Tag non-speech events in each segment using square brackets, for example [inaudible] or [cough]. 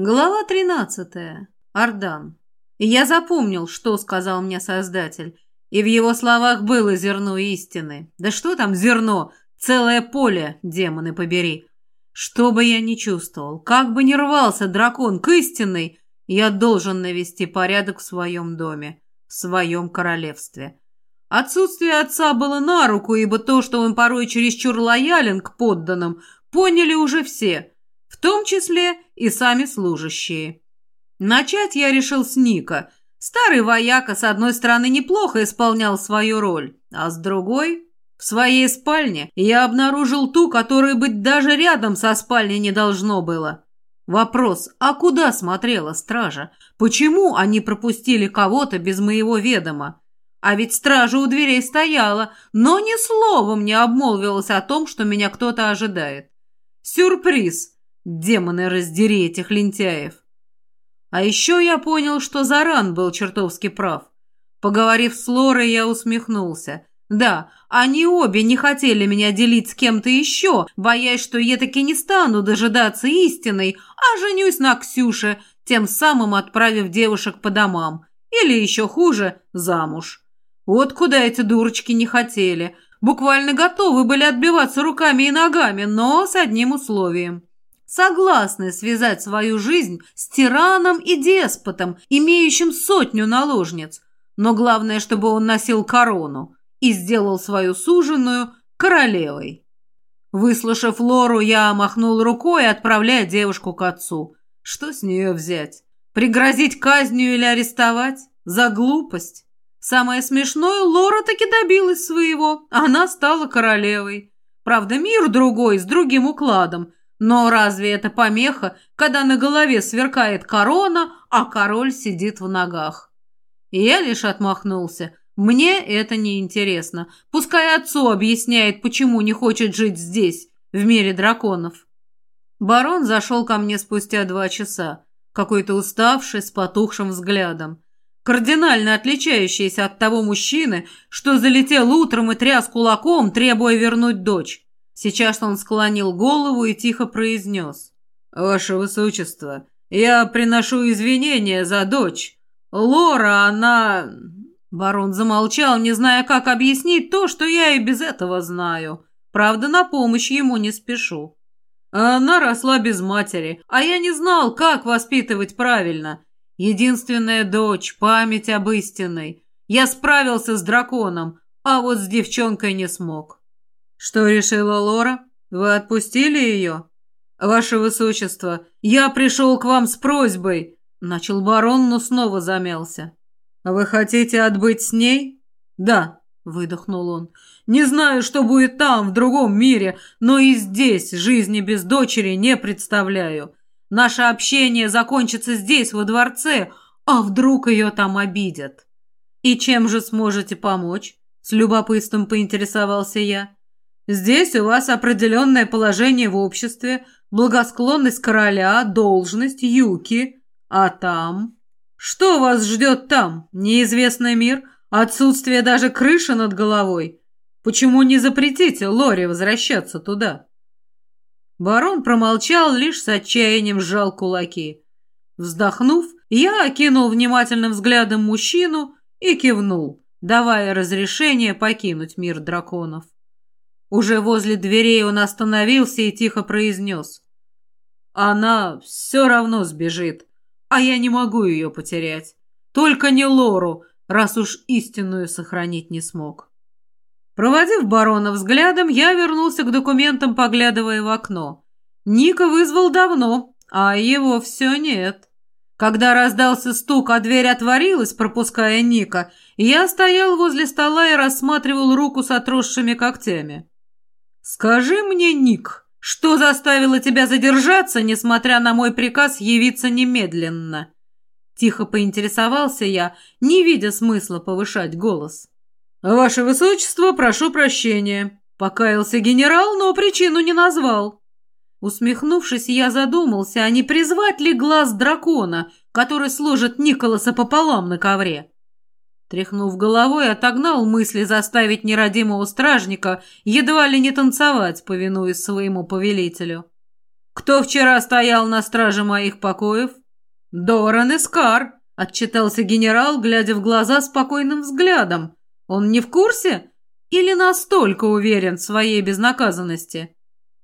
Глава 13. Ардан. Я запомнил, что сказал мне Создатель, и в его словах было зерно истины. Да что там зерно? Целое поле, демоны побери. Что бы я ни чувствовал, как бы ни рвался дракон к истинной, я должен навести порядок в своем доме, в своем королевстве. Отсутствие отца было на руку, ибо то, что он порой чересчур лоялен к подданным, поняли уже все – в том числе и сами служащие. Начать я решил с Ника. Старый вояка, с одной стороны, неплохо исполнял свою роль, а с другой... В своей спальне я обнаружил ту, которая быть даже рядом со спальней не должно было. Вопрос, а куда смотрела стража? Почему они пропустили кого-то без моего ведома? А ведь стража у дверей стояла, но ни словом не обмолвилась о том, что меня кто-то ожидает. Сюрприз! Демоны, раздери этих лентяев. А еще я понял, что Заран был чертовски прав. Поговорив с Лорой, я усмехнулся. Да, они обе не хотели меня делить с кем-то еще, боясь, что я таки не стану дожидаться истиной, а женюсь на Ксюше, тем самым отправив девушек по домам. Или еще хуже, замуж. Вот куда эти дурочки не хотели. Буквально готовы были отбиваться руками и ногами, но с одним условием согласны связать свою жизнь с тираном и деспотом, имеющим сотню наложниц, но главное, чтобы он носил корону и сделал свою суженую королевой. Выслушав Лору, я махнул рукой, отправляя девушку к отцу. Что с нее взять? Пригрозить казнью или арестовать? За глупость? Самое смешное, Лора таки добилась своего. Она стала королевой. Правда, мир другой, с другим укладом – но разве это помеха, когда на голове сверкает корона, а король сидит в ногах? И я лишь отмахнулся. Мне это не интересно. Пускай отцу объясняет, почему не хочет жить здесь, в мире драконов. Барон зашел ко мне спустя два часа, какой-то уставший, с потухшим взглядом. Кардинально отличающийся от того мужчины, что залетел утром и тряс кулаком, требуя вернуть дочь. Сейчас он склонил голову и тихо произнес. «Ваше Высочество, я приношу извинения за дочь. Лора, она...» Барон замолчал, не зная, как объяснить то, что я и без этого знаю. Правда, на помощь ему не спешу. Она росла без матери, а я не знал, как воспитывать правильно. Единственная дочь, память об истинной. Я справился с драконом, а вот с девчонкой не смог. «Что решила Лора? Вы отпустили ее?» «Ваше Высочество, я пришел к вам с просьбой!» Начал барон, но снова замялся. «Вы хотите отбыть с ней?» «Да», — выдохнул он. «Не знаю, что будет там, в другом мире, но и здесь жизни без дочери не представляю. Наше общение закончится здесь, во дворце, а вдруг ее там обидят?» «И чем же сможете помочь?» — с любопытством поинтересовался я. Здесь у вас определенное положение в обществе, благосклонность короля, должность, юки. А там? Что вас ждет там? Неизвестный мир? Отсутствие даже крыши над головой? Почему не запретите Лоре возвращаться туда?» Барон промолчал, лишь с отчаянием сжал кулаки. Вздохнув, я окинул внимательным взглядом мужчину и кивнул, давая разрешение покинуть мир драконов. Уже возле дверей он остановился и тихо произнес. «Она все равно сбежит, а я не могу ее потерять. Только не Лору, раз уж истинную сохранить не смог». Проводив барона взглядом, я вернулся к документам, поглядывая в окно. Ника вызвал давно, а его все нет. Когда раздался стук, а дверь отворилась, пропуская Ника, я стоял возле стола и рассматривал руку с отросшими когтями. «Скажи мне, Ник, что заставило тебя задержаться, несмотря на мой приказ явиться немедленно?» Тихо поинтересовался я, не видя смысла повышать голос. «Ваше Высочество, прошу прощения», — покаялся генерал, но причину не назвал. Усмехнувшись, я задумался, а не призвать ли глаз дракона, который сложит Николаса пополам на ковре. Тряхнув головой, отогнал мысли заставить нерадимого стражника едва ли не танцевать, повинуясь своему повелителю. Кто вчера стоял на страже моих покоев? Доран Искар, отчитался генерал, глядя в глаза спокойным взглядом. Он не в курсе? Или настолько уверен в своей безнаказанности?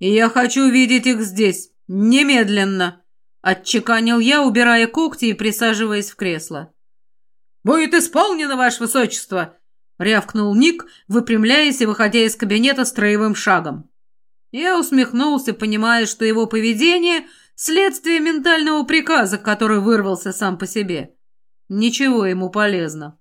«Я хочу видеть их здесь. Немедленно!» Отчеканил я, убирая когти и присаживаясь в кресло. «Будет исполнено, ваше высочество!» рявкнул Ник, выпрямляясь и выходя из кабинета строевым шагом. Я усмехнулся, понимая, что его поведение – следствие ментального приказа, который вырвался сам по себе. Ничего ему полезно.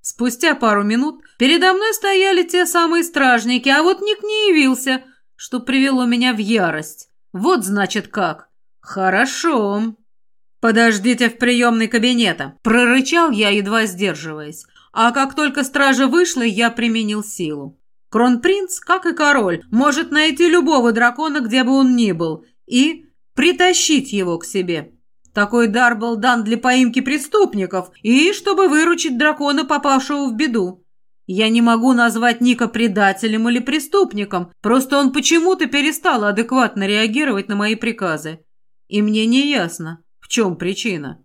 Спустя пару минут передо мной стояли те самые стражники, а вот Ник не явился, что привело меня в ярость. Вот значит как. Хорошо. Подождите в приемной кабинета, прорычал я, едва сдерживаясь. А как только стража вышла, я применил силу. Кронпринц, как и король, может найти любого дракона, где бы он ни был, и притащить его к себе. Такой дар был дан для поимки преступников и чтобы выручить дракона, попавшего в беду. Я не могу назвать Ника предателем или преступником, просто он почему-то перестал адекватно реагировать на мои приказы. И мне не ясно, чем причина.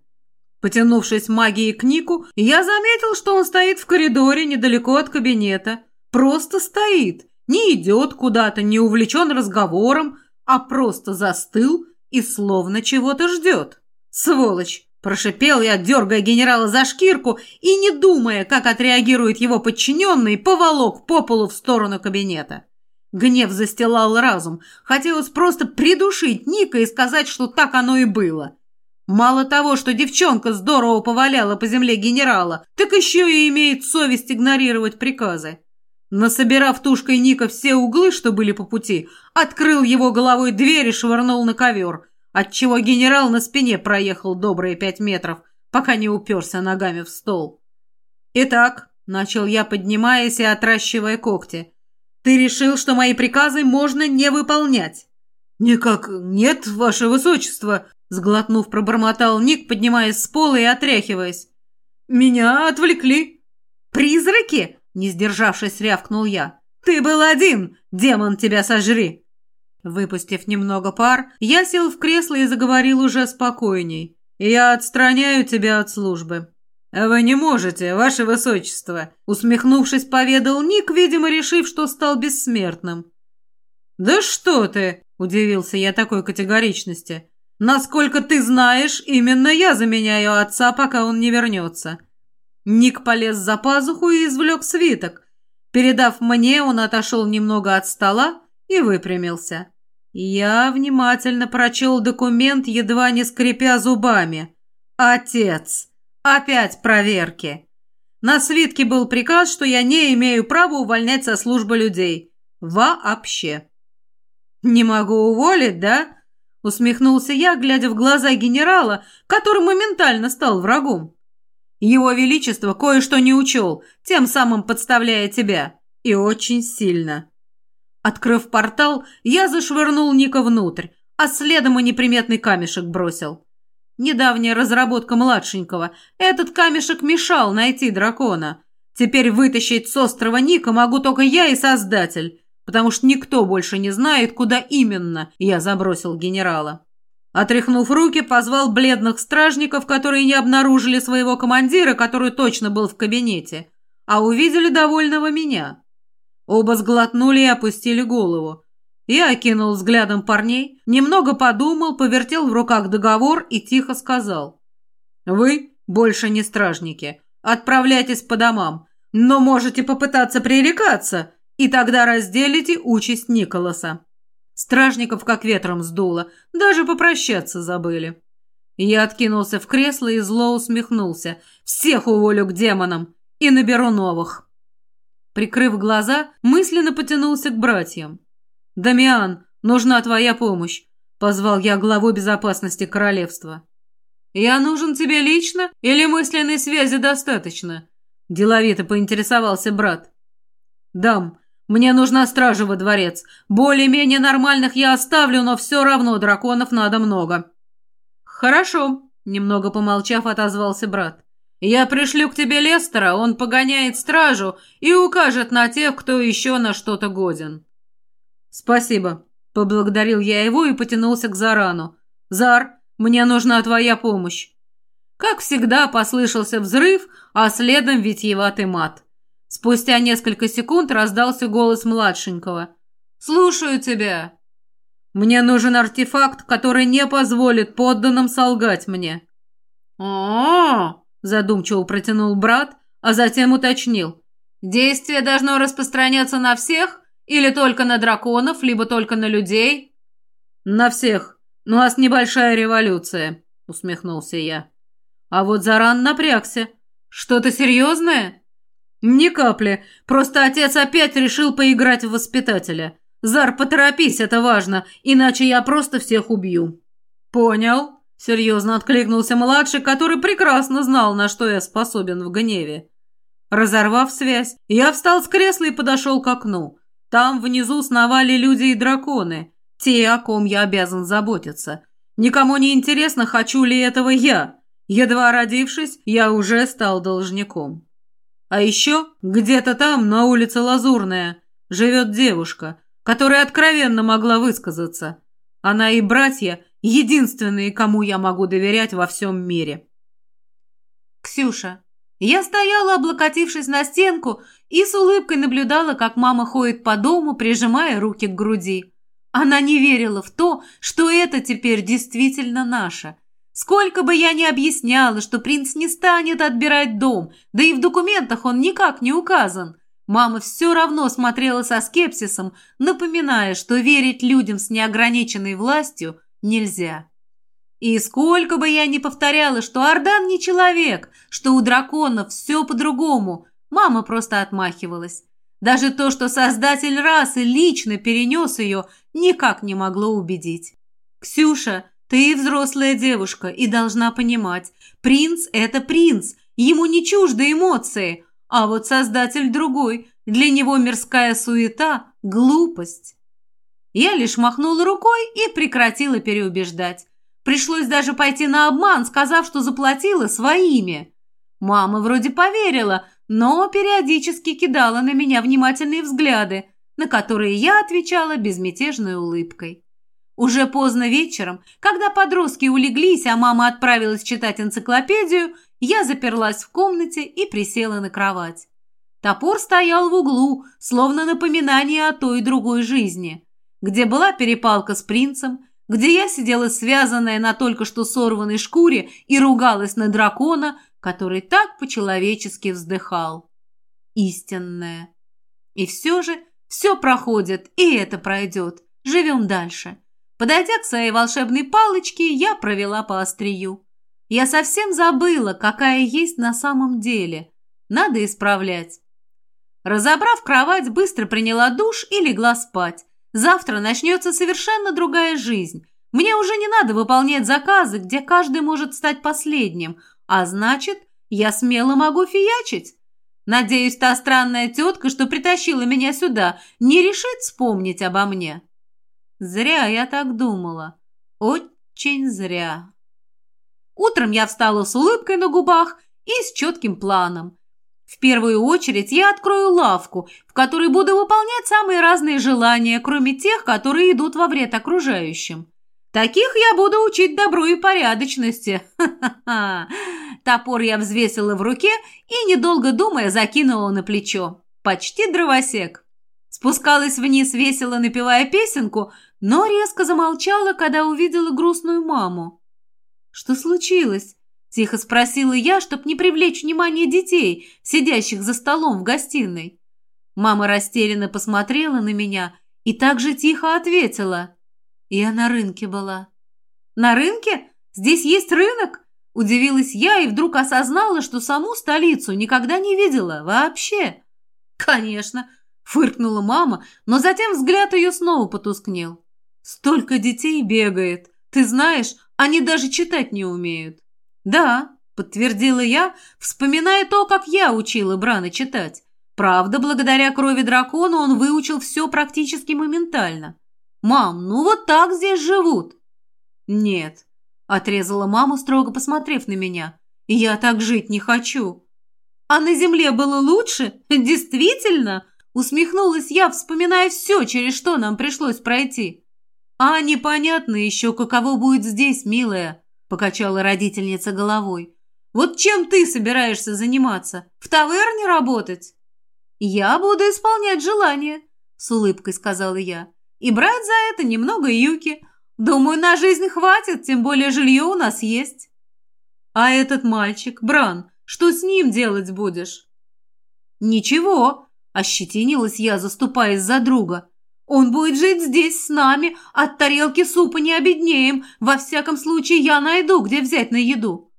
Потянувшись магией к Нику, я заметил, что он стоит в коридоре недалеко от кабинета. Просто стоит, не идет куда-то, не увлечен разговором, а просто застыл и словно чего-то ждет. Сволочь! Прошипел я, дергая генерала за шкирку и, не думая, как отреагирует его подчиненный, поволок по полу в сторону кабинета. Гнев застилал разум. Хотелось просто придушить Ника и сказать, что так оно и было. Мало того, что девчонка здорово поваляла по земле генерала, так еще и имеет совесть игнорировать приказы. Насобирав тушкой Ника все углы, что были по пути, открыл его головой дверь и швырнул на ковер – отчего генерал на спине проехал добрые пять метров, пока не уперся ногами в стол. «Итак», — начал я, поднимаясь и отращивая когти, «ты решил, что мои приказы можно не выполнять?» «Никак нет, ваше высочество», — сглотнув, пробормотал Ник, поднимаясь с пола и отряхиваясь. «Меня отвлекли». «Призраки?» — не сдержавшись, рявкнул я. «Ты был один! Демон тебя сожри!» Выпустив немного пар, я сел в кресло и заговорил уже спокойней. «Я отстраняю тебя от службы». «Вы не можете, ваше высочество», — усмехнувшись, поведал Ник, видимо, решив, что стал бессмертным. «Да что ты!» — удивился я такой категоричности. «Насколько ты знаешь, именно я заменяю отца, пока он не вернется». Ник полез за пазуху и извлек свиток. Передав мне, он отошел немного от стола и выпрямился. Я внимательно прочел документ, едва не скрипя зубами. «Отец! Опять проверки!» На свитке был приказ, что я не имею права увольнять со службы людей. Вообще. «Не могу уволить, да?» Усмехнулся я, глядя в глаза генерала, который моментально стал врагом. «Его Величество кое-что не учел, тем самым подставляя тебя. И очень сильно». Открыв портал, я зашвырнул Ника внутрь, а следом и неприметный камешек бросил. Недавняя разработка младшенького. Этот камешек мешал найти дракона. Теперь вытащить с острова Ника могу только я и Создатель, потому что никто больше не знает, куда именно я забросил генерала. Отряхнув руки, позвал бледных стражников, которые не обнаружили своего командира, который точно был в кабинете, а увидели довольного меня. Оба сглотнули и опустили голову. Я окинул взглядом парней, немного подумал, повертел в руках договор и тихо сказал. «Вы больше не стражники. Отправляйтесь по домам, но можете попытаться пререкаться, и тогда разделите участь Николаса». Стражников как ветром сдуло, даже попрощаться забыли. Я откинулся в кресло и зло усмехнулся. «Всех уволю к демонам и наберу новых». Прикрыв глаза, мысленно потянулся к братьям. «Дамиан, нужна твоя помощь», — позвал я главу безопасности королевства. «Я нужен тебе лично или мысленной связи достаточно?» — деловито поинтересовался брат. «Дам, мне нужна стража во дворец. Более-менее нормальных я оставлю, но все равно драконов надо много». «Хорошо», — немного помолчав, отозвался брат. Я пришлю к тебе Лестера, он погоняет стражу и укажет на тех, кто еще на что-то годен». «Спасибо», Поблагодарил я его и потянулся к Зарану. «Зар, мне нужна твоя помощь!» Как всегда, послышался взрыв, а следом витиеватый мат. Спустя несколько секунд раздался голос младшенького. «Слушаю тебя!» «Мне нужен артефакт, который не позволит подданным солгать мне». «О-о-о!» задумчиво протянул брат, а затем уточнил. «Действие должно распространяться на всех или только на драконов, либо только на людей?» «На всех. У нас небольшая революция», — усмехнулся я. А вот Заран напрягся. «Что-то серьезное?» «Ни капли. Просто отец опять решил поиграть в воспитателя. Зар, поторопись, это важно, иначе я просто всех убью». «Понял», — серьезно откликнулся младший, который прекрасно знал, на что я способен в гневе. Разорвав связь, я встал с кресла и подошел к окну. Там внизу сновали люди и драконы, те, о ком я обязан заботиться. Никому не интересно, хочу ли этого я. Едва родившись, я уже стал должником. А еще где-то там, на улице Лазурная, живет девушка, которая откровенно могла высказаться. Она и братья — единственные, кому я могу доверять во всем мире. Ксюша. Я стояла, облокотившись на стенку, и с улыбкой наблюдала, как мама ходит по дому, прижимая руки к груди. Она не верила в то, что это теперь действительно наше — Сколько бы я ни объясняла, что принц не станет отбирать дом, да и в документах он никак не указан, мама все равно смотрела со скепсисом, напоминая, что верить людям с неограниченной властью нельзя. И сколько бы я ни повторяла, что Ардан не человек, что у драконов все по-другому, мама просто отмахивалась. Даже то, что создатель расы лично перенес ее, никак не могло убедить. «Ксюша, ты взрослая девушка и должна понимать, принц – это принц, ему не чужды эмоции, а вот создатель другой, для него мирская суета – глупость. Я лишь махнула рукой и прекратила переубеждать. Пришлось даже пойти на обман, сказав, что заплатила своими. Мама вроде поверила, но периодически кидала на меня внимательные взгляды, на которые я отвечала безмятежной улыбкой. Уже поздно вечером, когда подростки улеглись, а мама отправилась читать энциклопедию, я заперлась в комнате и присела на кровать. Топор стоял в углу, словно напоминание о той и другой жизни, где была перепалка с принцем, где я сидела связанная на только что сорванной шкуре и ругалась на дракона, который так по-человечески вздыхал. Истинное. И все же все проходит, и это пройдет. Живем дальше. Подойдя к своей волшебной палочке, я провела по острию. Я совсем забыла, какая есть на самом деле. Надо исправлять. Разобрав кровать, быстро приняла душ и легла спать. Завтра начнется совершенно другая жизнь. Мне уже не надо выполнять заказы, где каждый может стать последним, а значит, я смело могу фиячить. Надеюсь, та странная тетка, что притащила меня сюда, не решит вспомнить обо мне. Зря я так думала. Очень зря. Утром я встала с улыбкой на губах и с четким планом. В первую очередь я открою лавку, в которой буду выполнять самые разные желания, кроме тех, которые идут во вред окружающим. Таких я буду учить добру и порядочности. Топор я взвесила в руке и, недолго думая, закинула на плечо. Почти дровосек. Спускалась вниз, весело напевая песенку, но резко замолчала, когда увидела грустную маму. «Что случилось?» – тихо спросила я, чтоб не привлечь внимание детей, сидящих за столом в гостиной. Мама растерянно посмотрела на меня и также тихо ответила. «Я на рынке была». «На рынке? Здесь есть рынок?» Удивилась я и вдруг осознала, что саму столицу никогда не видела вообще. «Конечно!» – фыркнула мама, но затем взгляд ее снова потускнел. Столько детей бегает. Ты знаешь, они даже читать не умеют. Да, подтвердила я, вспоминая то, как я учила Брана читать. Правда, благодаря крови дракона он выучил все практически моментально. «Мам, ну вот так здесь живут». «Нет», — отрезала мама, строго посмотрев на меня. «Я так жить не хочу». «А на земле было лучше? Действительно?» Усмехнулась я, вспоминая все, через что нам пришлось пройти. А непонятно еще, каково будет здесь, милая, покачала родительница головой. Вот чем ты собираешься заниматься? В таверне работать? Я буду исполнять желание, с улыбкой сказала я. И брать за это немного юки. Думаю, на жизнь хватит, тем более жилье у нас есть. А этот мальчик, Бран, что с ним делать будешь? Ничего, ощетинилась я, заступаясь за друга. Он будет жить здесь с нами, от тарелки супа не обеднеем. Во всяком случае, я найду, где взять на еду.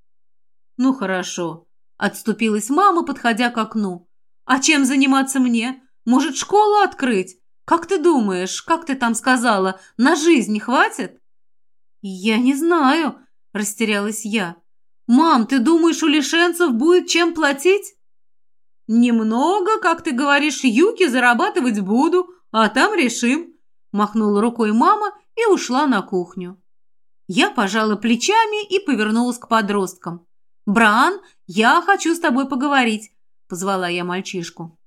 Ну хорошо, отступилась мама, подходя к окну. А чем заниматься мне? Может, школу открыть? Как ты думаешь, как ты там сказала, на жизнь хватит? Я не знаю, растерялась я. Мам, ты думаешь, у лишенцев будет чем платить? Немного, как ты говоришь, юки зарабатывать буду, а там решим. Махнула рукой мама и ушла на кухню. Я пожала плечами и повернулась к подросткам. «Бран, я хочу с тобой поговорить», – позвала я мальчишку.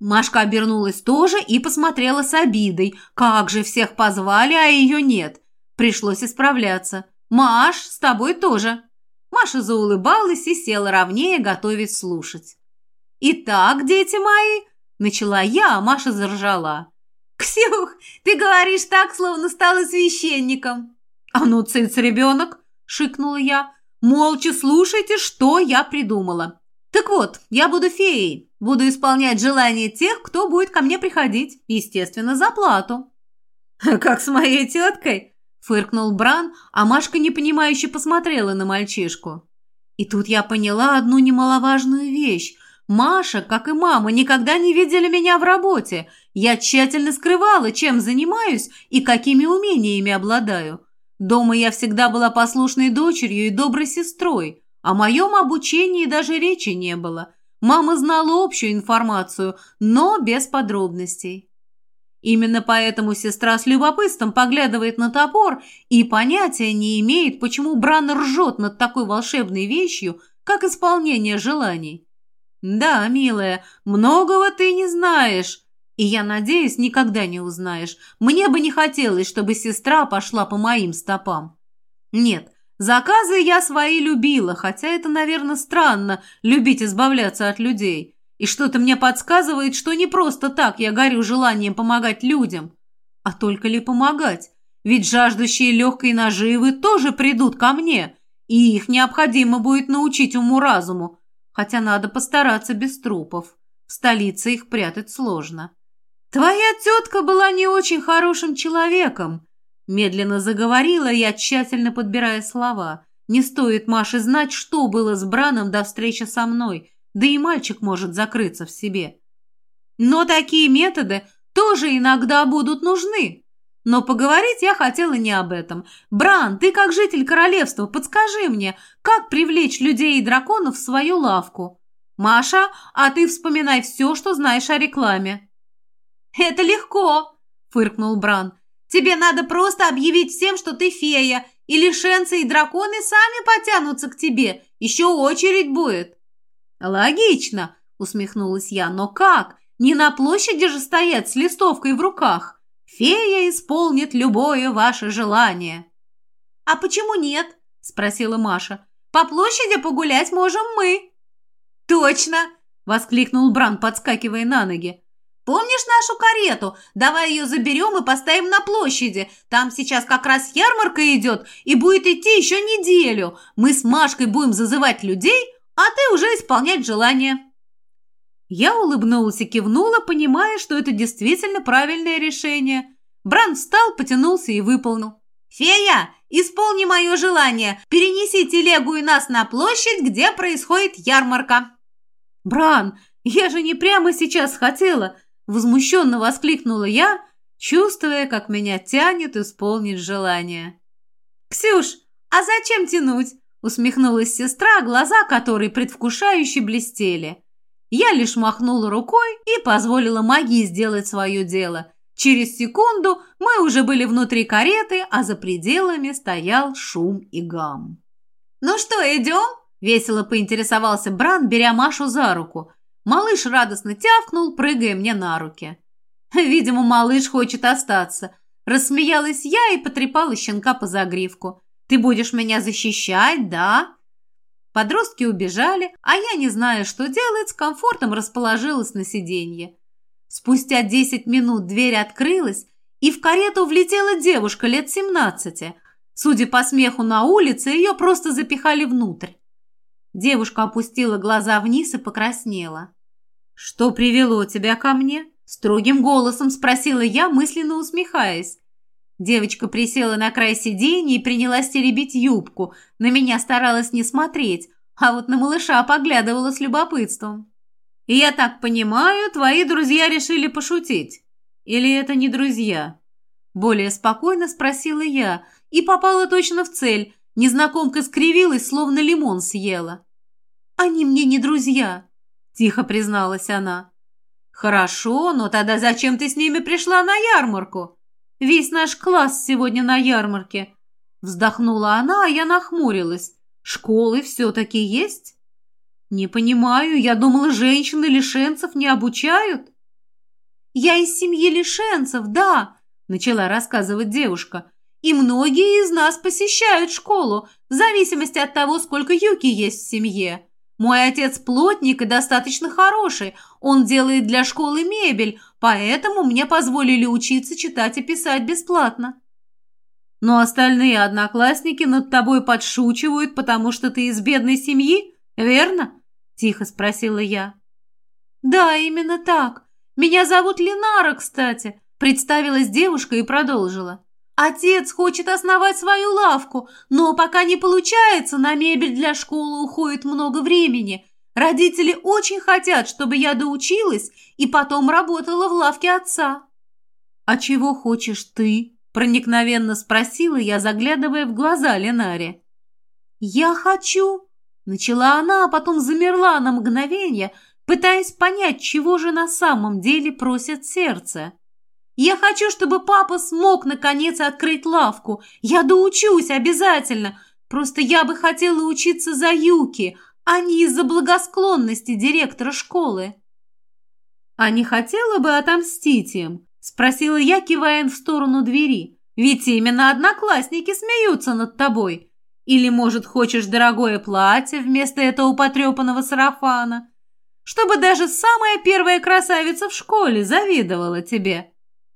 Машка обернулась тоже и посмотрела с обидой. Как же всех позвали, а ее нет. Пришлось исправляться. «Маш, с тобой тоже». Маша заулыбалась и села ровнее, готовясь слушать. «Итак, дети мои», – начала я, а Маша заржала. «Ксюх, ты говоришь так, словно стала священником». «А ну, цыц, ребенок!» – шикнула я. «Молча слушайте, что я придумала. Так вот, я буду феей, буду исполнять желания тех, кто будет ко мне приходить, естественно, за плату». [laughs] «Как с моей теткой?» – фыркнул Бран, а Машка непонимающе посмотрела на мальчишку. И тут я поняла одну немаловажную вещь – Маша, как и мама, никогда не видели меня в работе. Я тщательно скрывала, чем занимаюсь и какими умениями обладаю. Дома я всегда была послушной дочерью и доброй сестрой. О моем обучении даже речи не было. Мама знала общую информацию, но без подробностей. Именно поэтому сестра с любопытством поглядывает на топор и понятия не имеет, почему Бран ржет над такой волшебной вещью, как исполнение желаний. «Да, милая, многого ты не знаешь, и я надеюсь, никогда не узнаешь. Мне бы не хотелось, чтобы сестра пошла по моим стопам. Нет, заказы я свои любила, хотя это, наверное, странно, любить избавляться от людей. И что-то мне подсказывает, что не просто так я горю желанием помогать людям. А только ли помогать? Ведь жаждущие легкой наживы тоже придут ко мне, и их необходимо будет научить уму-разуму, хотя надо постараться без трупов. В столице их прятать сложно. «Твоя тетка была не очень хорошим человеком», – медленно заговорила я, тщательно подбирая слова. «Не стоит Маше знать, что было с Браном до встречи со мной, да и мальчик может закрыться в себе. Но такие методы тоже иногда будут нужны. Но поговорить я хотела не об этом. Бран, ты как житель королевства, подскажи мне, как привлечь людей и драконов в свою лавку? Маша, а ты вспоминай все, что знаешь о рекламе. Это легко, фыркнул Бран. Тебе надо просто объявить всем, что ты фея, и лишенцы и драконы сами потянутся к тебе. Еще очередь будет. Логично, усмехнулась я. Но как? Не на площади же стоять с листовкой в руках. Фея исполнит любое ваше желание». «А почему нет?» – спросила Маша. «По площади погулять можем мы». «Точно!» – воскликнул Бран, подскакивая на ноги. «Помнишь нашу карету? Давай ее заберем и поставим на площади. Там сейчас как раз ярмарка идет и будет идти еще неделю. Мы с Машкой будем зазывать людей, а ты уже исполнять желание». Я улыбнулась и кивнула, понимая, что это действительно правильное решение. Бран встал, потянулся и выполнил. «Фея, исполни мое желание. Перенеси телегу и нас на площадь, где происходит ярмарка». «Бран, я же не прямо сейчас хотела!» Возмущенно воскликнула я, чувствуя, как меня тянет исполнить желание. «Ксюш, а зачем тянуть?» усмехнулась сестра, глаза которой предвкушающе блестели. Я лишь махнула рукой и позволила магии сделать свое дело. Через секунду мы уже были внутри кареты, а за пределами стоял шум и гам. «Ну что, идем?» – весело поинтересовался Бран, беря Машу за руку. Малыш радостно тявкнул, прыгая мне на руки. Видимо, малыш хочет остаться. Рассмеялась я и потрепала щенка по загривку. «Ты будешь меня защищать, да?» Подростки убежали, а я, не зная, что делать, с комфортом расположилась на сиденье. Спустя десять минут дверь открылась, и в карету влетела девушка лет семнадцати. Судя по смеху на улице, ее просто запихали внутрь. Девушка опустила глаза вниз и покраснела. «Что привело тебя ко мне?» Строгим голосом спросила я, мысленно усмехаясь. Девочка присела на край сиденья и принялась теребить юбку. На меня старалась не смотреть, а вот на малыша поглядывала с любопытством. И «Я так понимаю, твои друзья решили пошутить. Или это не друзья?» Более спокойно спросила я и попала точно в цель. Незнакомка скривилась, словно лимон съела. «Они мне не друзья», – тихо призналась она. «Хорошо, но тогда зачем ты с ними пришла на ярмарку? Весь наш класс сегодня на ярмарке». Вздохнула она, а я нахмурилась. «Школы все-таки есть?» «Не понимаю, я думала, женщины лишенцев не обучают». «Я из семьи лишенцев, да», — начала рассказывать девушка. «И многие из нас посещают школу, в зависимости от того, сколько юки есть в семье. Мой отец плотник и достаточно хороший. Он делает для школы мебель, поэтому мне позволили учиться читать и писать бесплатно. Но остальные одноклассники над тобой подшучивают, потому что ты из бедной семьи, верно? Тихо спросила я. Да, именно так. Меня зовут Ленара, кстати, представилась девушка и продолжила. Отец хочет основать свою лавку, но пока не получается, на мебель для школы уходит много времени. Родители очень хотят, чтобы я доучилась и потом работала в лавке отца. «А чего хочешь ты?» – проникновенно спросила я, заглядывая в глаза Ленаре. «Я хочу...» – начала она, а потом замерла на мгновение, пытаясь понять, чего же на самом деле просит сердце. Я хочу, чтобы папа смог наконец открыть лавку. Я доучусь обязательно. Просто я бы хотела учиться за Юки, а не из-за благосклонности директора школы. А не хотела бы отомстить им? Спросила я, кивая в сторону двери. Ведь именно одноклассники смеются над тобой. Или, может, хочешь дорогое платье вместо этого потрепанного сарафана? Чтобы даже самая первая красавица в школе завидовала тебе.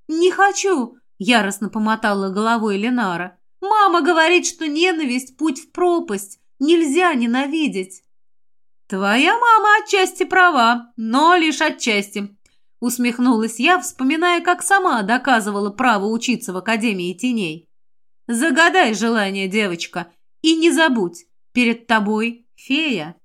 «Не хочу!» – яростно помотала головой Ленара. «Мама говорит, что ненависть – путь в пропасть. Нельзя ненавидеть!» «Твоя мама отчасти права, но лишь отчасти», – усмехнулась я, вспоминая, как сама доказывала право учиться в Академии теней. «Загадай желание, девочка, и не забудь, перед тобой фея».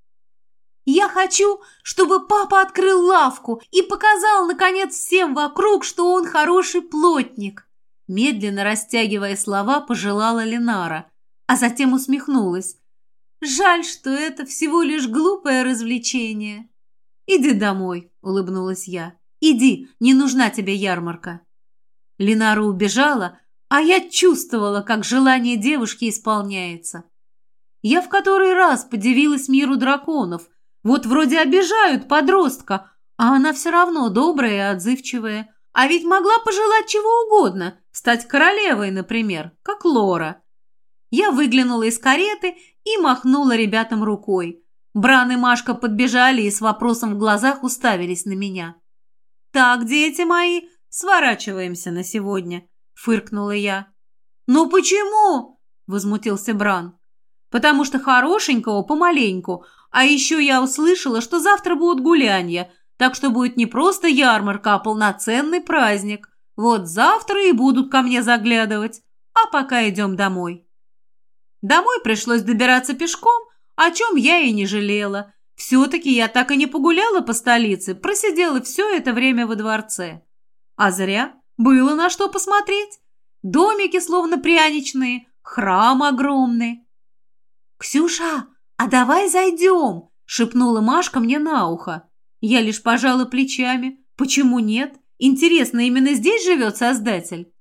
Я хочу, чтобы папа открыл лавку и показал, наконец, всем вокруг, что он хороший плотник. Медленно растягивая слова, пожелала Ленара, а затем усмехнулась. Жаль, что это всего лишь глупое развлечение. Иди домой, улыбнулась я. Иди, не нужна тебе ярмарка. Ленара убежала, а я чувствовала, как желание девушки исполняется. Я в который раз подивилась миру драконов – вот вроде обижают подростка, а она все равно добрая и отзывчивая. А ведь могла пожелать чего угодно, стать королевой, например, как Лора. Я выглянула из кареты и махнула ребятам рукой. Бран и Машка подбежали и с вопросом в глазах уставились на меня. «Так, дети мои, сворачиваемся на сегодня», — фыркнула я. «Ну почему?» — возмутился Бран. «Потому что хорошенького помаленьку, а еще я услышала, что завтра будут гулянья, так что будет не просто ярмарка, а полноценный праздник. Вот завтра и будут ко мне заглядывать. А пока идем домой. Домой пришлось добираться пешком, о чем я и не жалела. Все-таки я так и не погуляла по столице, просидела все это время во дворце. А зря. Было на что посмотреть. Домики словно пряничные, храм огромный. «Ксюша, «А давай зайдем!» – шепнула Машка мне на ухо. Я лишь пожала плечами. «Почему нет? Интересно, именно здесь живет Создатель?»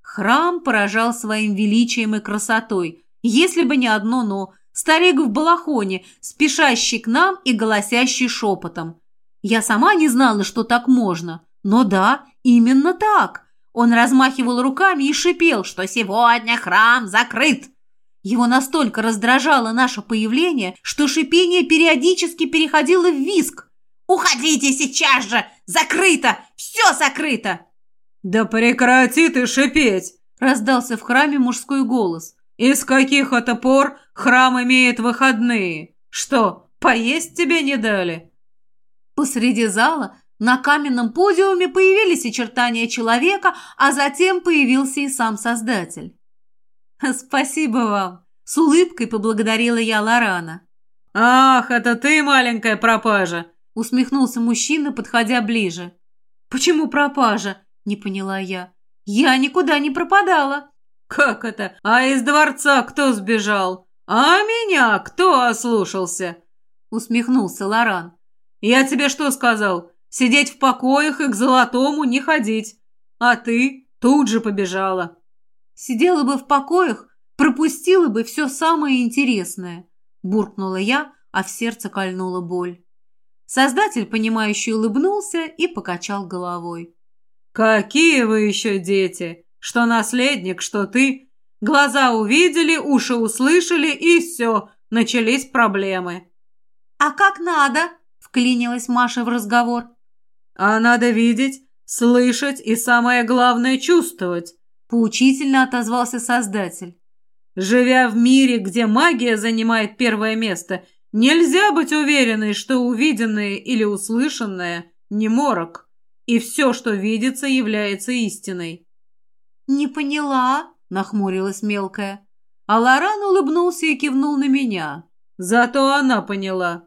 Храм поражал своим величием и красотой. Если бы не одно «но». Старик в балахоне, спешащий к нам и голосящий шепотом. Я сама не знала, что так можно. Но да, именно так. Он размахивал руками и шипел, что сегодня храм закрыт. Его настолько раздражало наше появление, что шипение периодически переходило в виск. «Уходите сейчас же! Закрыто! Все закрыто!» «Да прекрати ты шипеть!» – раздался в храме мужской голос. «Из каких это пор храм имеет выходные? Что, поесть тебе не дали?» Посреди зала на каменном подиуме появились очертания человека, а затем появился и сам Создатель. [laughs] «Спасибо вам!» – с улыбкой поблагодарила я Лорана. «Ах, это ты, маленькая пропажа!» – усмехнулся мужчина, подходя ближе. «Почему пропажа?» – не поняла я. «Я никуда не пропадала». «Как это? А из дворца кто сбежал? А меня кто ослушался?» – усмехнулся Лоран. «Я тебе что сказал? Сидеть в покоях и к золотому не ходить. А ты тут же побежала». Сидела бы в покоях, пропустила бы все самое интересное. Буркнула я, а в сердце кольнула боль. Создатель, понимающий, улыбнулся и покачал головой. «Какие вы еще дети! Что наследник, что ты! Глаза увидели, уши услышали, и все, начались проблемы!» «А как надо?» — вклинилась Маша в разговор. «А надо видеть, слышать и, самое главное, чувствовать. Поучительно отозвался Создатель. Живя в мире, где магия занимает первое место, нельзя быть уверенной, что увиденное или услышанное не морок, и все, что видится, является истиной. «Не поняла», — нахмурилась мелкая. А Лоран улыбнулся и кивнул на меня. Зато она поняла.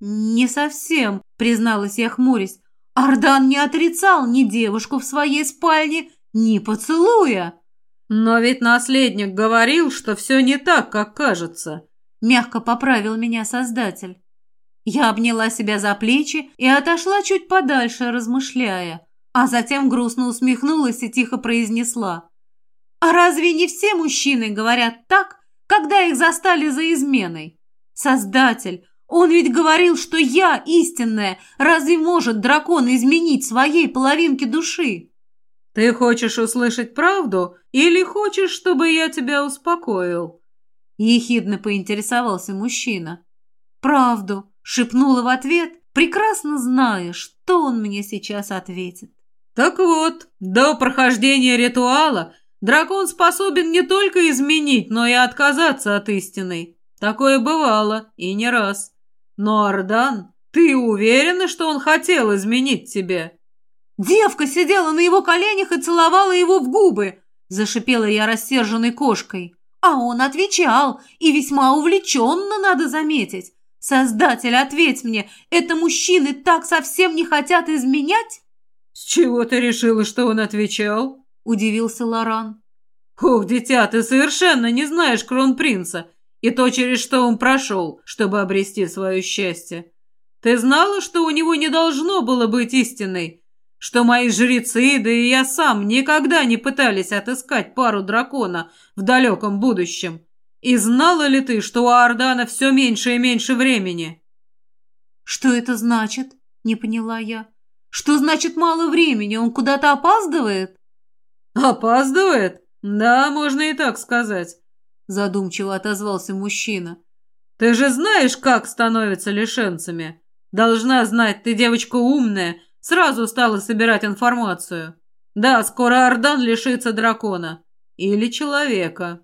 «Не совсем», — призналась я, хмурясь. Ардан не отрицал ни девушку в своей спальне, ни поцелуя. Но ведь наследник говорил, что все не так, как кажется. Мягко поправил меня создатель. Я обняла себя за плечи и отошла чуть подальше, размышляя, а затем грустно усмехнулась и тихо произнесла. «А разве не все мужчины говорят так, когда их застали за изменой? Создатель, он ведь говорил, что я истинная. Разве может дракон изменить своей половинке души?» «Ты хочешь услышать правду или хочешь, чтобы я тебя успокоил?» Ехидно поинтересовался мужчина. «Правду», — шепнула в ответ, прекрасно зная, что он мне сейчас ответит. «Так вот, до прохождения ритуала дракон способен не только изменить, но и отказаться от истины. Такое бывало, и не раз. Но, Ардан, ты уверена, что он хотел изменить тебе?» Девка сидела на его коленях и целовала его в губы, зашипела я рассерженной кошкой. А он отвечал, и весьма увлеченно, надо заметить. Создатель, ответь мне, это мужчины так совсем не хотят изменять? С чего ты решила, что он отвечал? Удивился Лоран. Ох, дитя, ты совершенно не знаешь кронпринца и то, через что он прошел, чтобы обрести свое счастье. Ты знала, что у него не должно было быть истиной, что мои жрецы, да и я сам никогда не пытались отыскать пару дракона в далеком будущем. И знала ли ты, что у Ордана все меньше и меньше времени?» «Что это значит?» — не поняла я. «Что значит мало времени? Он куда-то опаздывает?» «Опаздывает? Да, можно и так сказать», — задумчиво отозвался мужчина. «Ты же знаешь, как становятся лишенцами. Должна знать, ты девочка умная, — Сразу стала собирать информацию. Да, скоро Ардан лишится дракона. Или человека.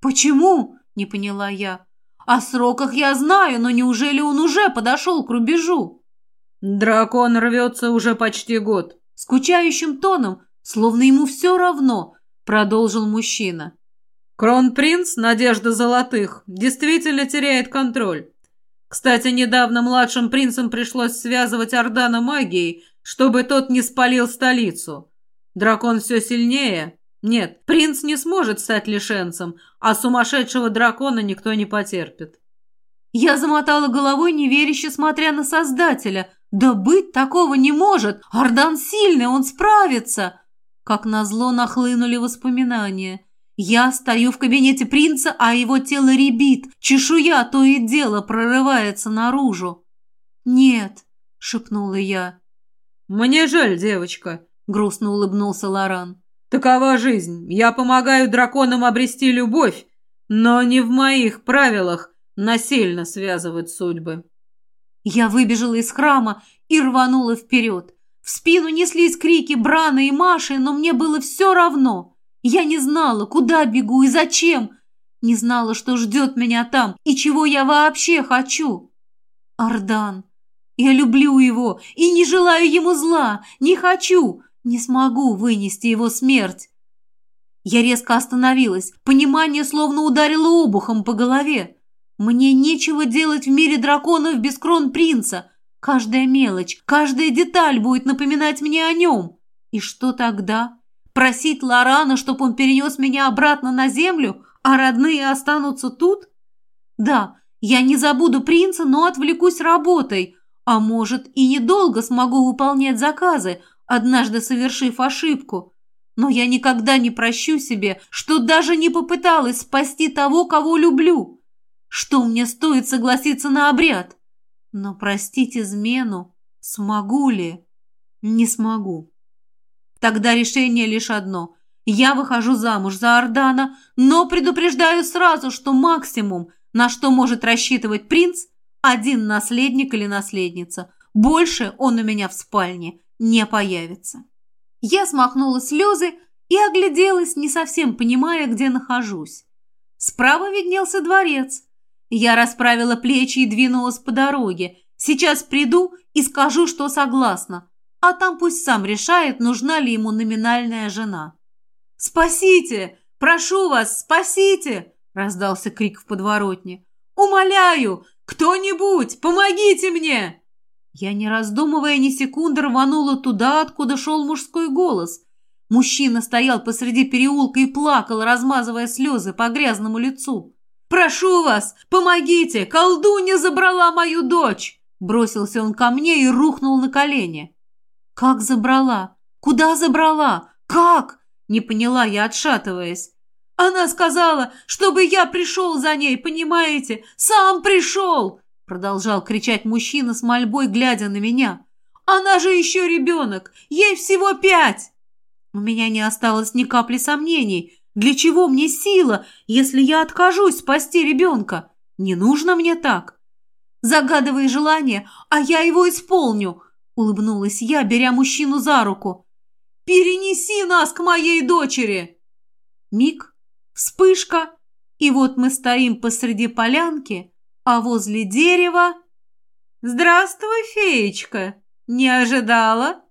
«Почему?» – не поняла я. «О сроках я знаю, но неужели он уже подошел к рубежу?» «Дракон рвется уже почти год», – скучающим тоном, словно ему все равно, продолжил мужчина. «Кронпринц, Надежда Золотых, действительно теряет контроль. Кстати, недавно младшим принцам пришлось связывать Ордана магией, чтобы тот не спалил столицу. Дракон все сильнее. Нет, принц не сможет стать лишенцем, а сумасшедшего дракона никто не потерпит. Я замотала головой, неверяще смотря на Создателя. Да быть такого не может! Ардан сильный, он справится! Как назло нахлынули воспоминания. Я стою в кабинете принца, а его тело ребит, чешуя то и дело прорывается наружу. «Нет», — шепнула я. «Мне жаль, девочка, грустно улыбнулся Лоран. Такова жизнь. Я помогаю драконам обрести любовь, но не в моих правилах насильно связывать судьбы. Я выбежала из храма и рванула вперед. В спину неслись крики Брана и Маши, но мне было все равно. Я не знала, куда бегу и зачем. Не знала, что ждет меня там и чего я вообще хочу. Ардан. Я люблю его и не желаю ему зла. Не хочу. Не смогу вынести его смерть. Я резко остановилась. Понимание словно ударило обухом по голове. Мне нечего делать в мире драконов без кронпринца. Каждая мелочь, каждая деталь будет напоминать мне о нем. И что тогда? Просить Лорана, чтобы он перенес меня обратно на землю, а родные останутся тут? Да, я не забуду принца, но отвлекусь работой. А может, и недолго смогу выполнять заказы, однажды совершив ошибку. Но я никогда не прощу себе, что даже не попыталась спасти того, кого люблю. Что мне стоит согласиться на обряд? Но простить измену смогу ли? Не смогу. Тогда решение лишь одно. Я выхожу замуж за Ордана, но предупреждаю сразу, что максимум, на что может рассчитывать принц, один наследник или наследница. Больше он у меня в спальне не появится. Я смахнула слезы и огляделась, не совсем понимая, где нахожусь. Справа виднелся дворец. Я расправила плечи и двинулась по дороге. Сейчас приду и скажу, что согласна. А там пусть сам решает, нужна ли ему номинальная жена. «Спасите! Прошу вас, спасите!» – раздался крик в подворотне. «Умоляю! Кто-нибудь, помогите мне!» Я, не раздумывая ни секунды, рванула туда, откуда шел мужской голос. Мужчина стоял посреди переулка и плакал, размазывая слезы по грязному лицу. «Прошу вас, помогите! Колдунья забрала мою дочь!» Бросился он ко мне и рухнул на колени. «Как забрала? Куда забрала? Как?» Не поняла я, отшатываясь. «Она сказала, чтобы я пришел за ней, понимаете? Сам пришел!» Продолжал кричать мужчина с мольбой, глядя на меня. «Она же еще ребенок! Ей всего пять!» У меня не осталось ни капли сомнений. Для чего мне сила, если я откажусь спасти ребенка? Не нужно мне так. Загадывай желание, а я его исполню, улыбнулась я, беря мужчину за руку. Перенеси нас к моей дочери. Миг, вспышка, и вот мы стоим посреди полянки, а возле дерева... «Здравствуй, феечка! Не ожидала?»